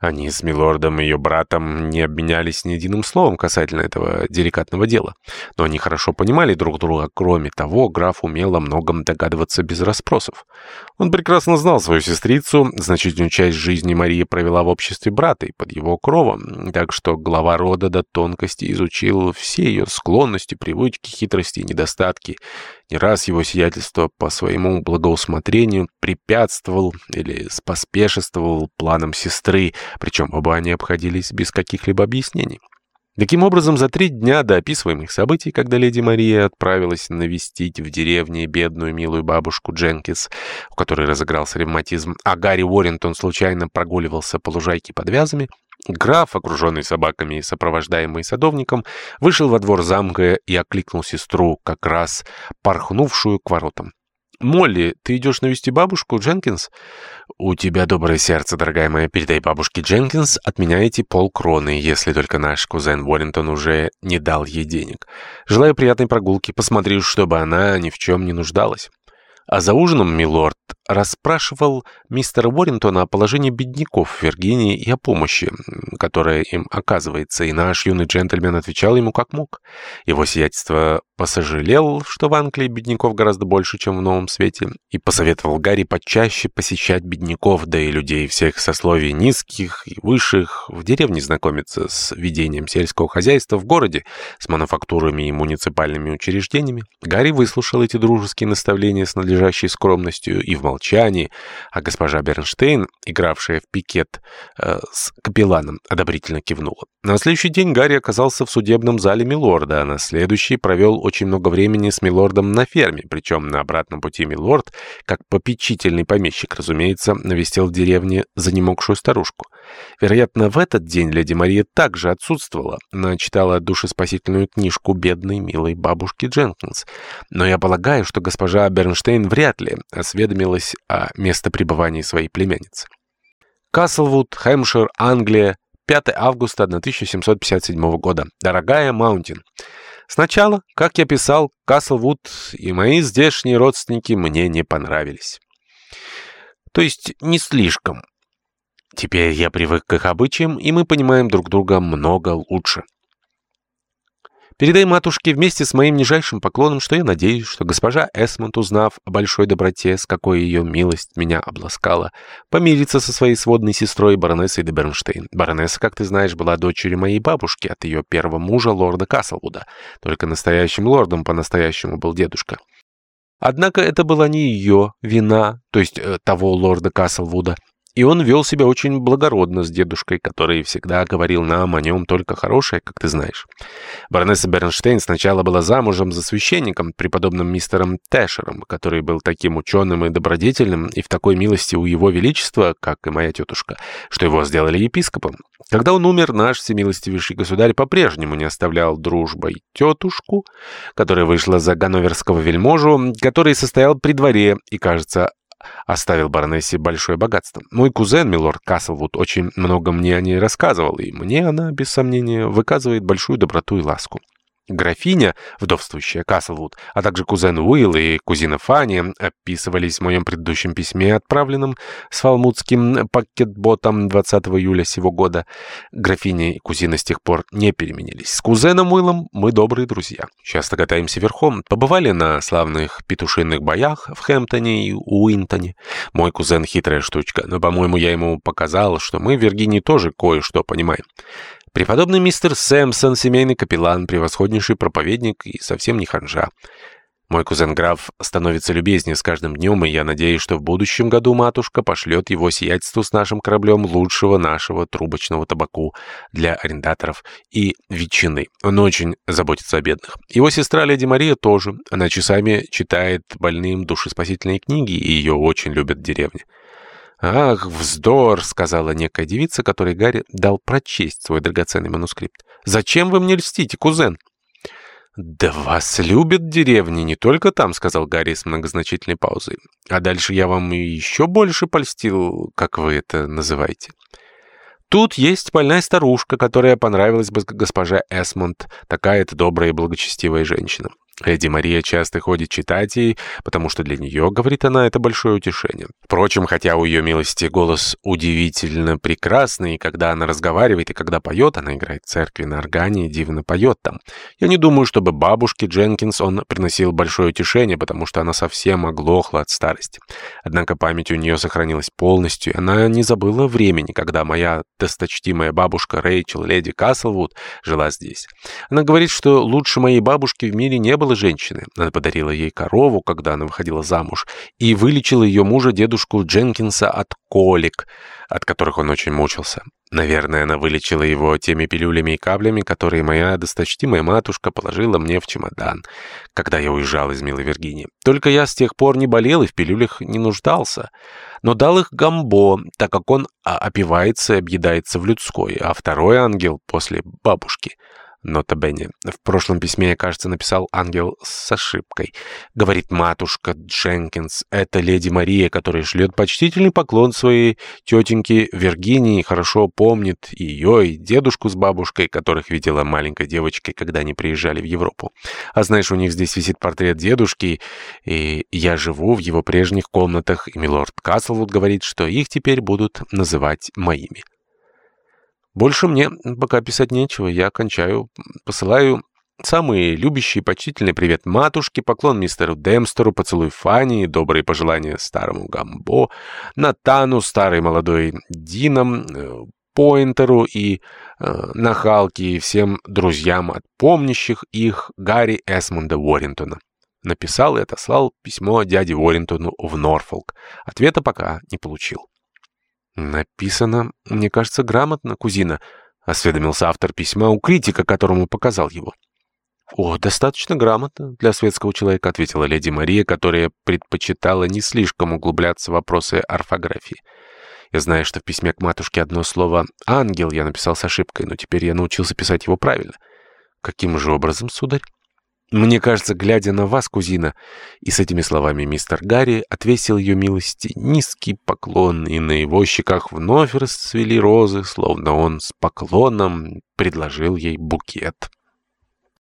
Они с милордом и ее братом не обменялись ни единым словом касательно этого деликатного дела. Но они хорошо понимали друг друга. Кроме того, граф умел о многом догадываться без расспросов. Он прекрасно знал свою сестрицу, значительную часть жизни Мария провела в обществе брата и под его кровом, так что глава рода до тонкости изучил все ее склонности, привычки, хитрости и недостатки. Не раз его сиятельство по своему благоусмотрению препятствовал или споспешествовал планам сестры, причем оба они обходились без каких-либо объяснений. Таким образом, за три дня до описываемых событий, когда леди Мария отправилась навестить в деревне бедную милую бабушку Дженкинс, у которой разыгрался ревматизм, а Гарри Уоррингтон случайно прогуливался по лужайке под вязами, Граф, окруженный собаками и сопровождаемый садовником, вышел во двор замка и окликнул сестру, как раз порхнувшую к воротам. «Молли, ты идешь навести бабушку Дженкинс?» «У тебя доброе сердце, дорогая моя. Передай бабушке Дженкинс, от меня эти полкроны, если только наш кузен Уоррентон уже не дал ей денег. Желаю приятной прогулки. Посмотри, чтобы она ни в чем не нуждалась». А за ужином милорд расспрашивал мистера Уоррентона о положении бедняков в Виргинии и о помощи, которая им оказывается, и наш юный джентльмен отвечал ему как мог. Его сиятельство посожалел, что в Англии бедняков гораздо больше, чем в Новом Свете, и посоветовал Гарри почаще посещать бедняков, да и людей всех сословий низких и высших, в деревне знакомиться с ведением сельского хозяйства в городе, с мануфактурами и муниципальными учреждениями. Гарри выслушал эти дружеские наставления с надлежащей скромностью и в молчании, а госпожа Бернштейн, игравшая в пикет э, с капелланом, одобрительно кивнула. На следующий день Гарри оказался в судебном зале Милорда, а на следующий провел очень много времени с Милордом на ферме, причем на обратном пути Милорд, как попечительный помещик, разумеется, навестил в деревне занемогшую старушку. Вероятно, в этот день леди Мария также отсутствовала. Она читала душеспасительную книжку бедной, милой бабушки Дженкинс. Но я полагаю, что госпожа Бернштейн вряд ли осведомилась о местопребывании своей племянницы. Каслвуд, Хэмпшир, Англия, 5 августа 1757 года. Дорогая Маунтин, Сначала, как я писал, Каслвуд и мои здешние родственники мне не понравились. То есть не слишком. Теперь я привык к их обычаям, и мы понимаем друг друга много лучше. Передай матушке вместе с моим нижайшим поклоном, что я надеюсь, что госпожа Эсмонд, узнав о большой доброте, с какой ее милость меня обласкала, помирится со своей сводной сестрой, баронессой де Бернштейн. Баронесса, как ты знаешь, была дочерью моей бабушки от ее первого мужа, лорда Каслвуда. Только настоящим лордом по-настоящему был дедушка. Однако это была не ее вина, то есть э, того лорда Каслвуда, и он вел себя очень благородно с дедушкой, который всегда говорил нам о нем только хорошее, как ты знаешь. Баронесса Бернштейн сначала была замужем за священником, преподобным мистером Тэшером, который был таким ученым и добродетельным, и в такой милости у его величества, как и моя тетушка, что его сделали епископом. Когда он умер, наш всемилостивейший государь по-прежнему не оставлял дружбой тетушку, которая вышла за ганноверского вельможу, который состоял при дворе и, кажется, оставил баронессе большое богатство. Мой кузен, милорд Каслвуд, очень много мне о ней рассказывал, и мне она, без сомнения, выказывает большую доброту и ласку. Графиня, вдовствующая Каслвуд, а также кузен Уилл и кузина Фанни описывались в моем предыдущем письме, отправленном с фалмутским пакетботом 20 июля сего года. Графиня и кузина с тех пор не переменились. С кузеном Уиллом мы добрые друзья. Часто катаемся верхом. Побывали на славных петушиных боях в Хэмптоне и Уинтоне. Мой кузен хитрая штучка, но, по-моему, я ему показал, что мы в Виргинии тоже кое-что понимаем. Преподобный мистер Сэмпсон, семейный капеллан, превосходнейший проповедник и совсем не ханжа. Мой кузен-граф становится любезнее с каждым днем, и я надеюсь, что в будущем году матушка пошлет его сиятельству с нашим кораблем лучшего нашего трубочного табаку для арендаторов и ветчины. Он очень заботится о бедных. Его сестра леди Мария тоже. Она часами читает больным душеспасительные книги, и ее очень любят в деревне. «Ах, вздор!» — сказала некая девица, которой Гарри дал прочесть свой драгоценный манускрипт. «Зачем вы мне льстите, кузен?» «Да вас любят деревни, не только там», — сказал Гарри с многозначительной паузой. «А дальше я вам еще больше польстил, как вы это называете». Тут есть больная старушка, которая понравилась бы госпоже Эсмонд, такая-то добрая и благочестивая женщина. Эдди Мария часто ходит читать ей, потому что для нее, говорит она, это большое утешение. Впрочем, хотя у ее милости голос удивительно прекрасный, и когда она разговаривает и когда поет, она играет в церкви на органе и дивно поет там. Я не думаю, чтобы бабушке Дженкинс он приносил большое утешение, потому что она совсем оглохла от старости. Однако память у нее сохранилась полностью, и она не забыла времени, когда моя досточтимая бабушка Рэйчел, леди Каслвуд, жила здесь. Она говорит, что лучше моей бабушки в мире не было, было женщины. Она подарила ей корову, когда она выходила замуж, и вылечила ее мужа, дедушку Дженкинса, от колик, от которых он очень мучился. Наверное, она вылечила его теми пилюлями и каплями, которые моя досточтимая матушка положила мне в чемодан, когда я уезжал из Милой Виргинии. Только я с тех пор не болел и в пилюлях не нуждался, но дал их Гамбо, так как он опивается и объедается в людской, а второй ангел после бабушки — Нота Бенни. В прошлом письме я, кажется, написал «ангел» с ошибкой. Говорит матушка Дженкинс. Это леди Мария, которая шлет почтительный поклон своей тетеньке Виргинии, хорошо помнит ее и дедушку с бабушкой, которых видела маленькой девочкой, когда они приезжали в Европу. А знаешь, у них здесь висит портрет дедушки, и я живу в его прежних комнатах, и милорд Каслвуд говорит, что их теперь будут называть моими. Больше мне пока писать нечего, я кончаю. Посылаю самый любящий и почтительный привет матушке, поклон мистеру Демстеру, поцелуй Фанни, добрые пожелания старому Гамбо, Натану, старой молодой Динам, э, Пойнтеру и э, Нахалке и всем друзьям от помнящих их Гарри Эсмонда Уоррентона. Написал и отослал письмо дяде Уоррентону в Норфолк. Ответа пока не получил. «Написано, мне кажется, грамотно, кузина», — осведомился автор письма у критика, которому показал его. «О, достаточно грамотно для светского человека», — ответила леди Мария, которая предпочитала не слишком углубляться в вопросы орфографии. «Я знаю, что в письме к матушке одно слово «ангел» я написал с ошибкой, но теперь я научился писать его правильно». «Каким же образом, сударь?» «Мне кажется, глядя на вас, кузина...» И с этими словами мистер Гарри отвесил ее милости низкий поклон, и на его щеках вновь расцвели розы, словно он с поклоном предложил ей букет.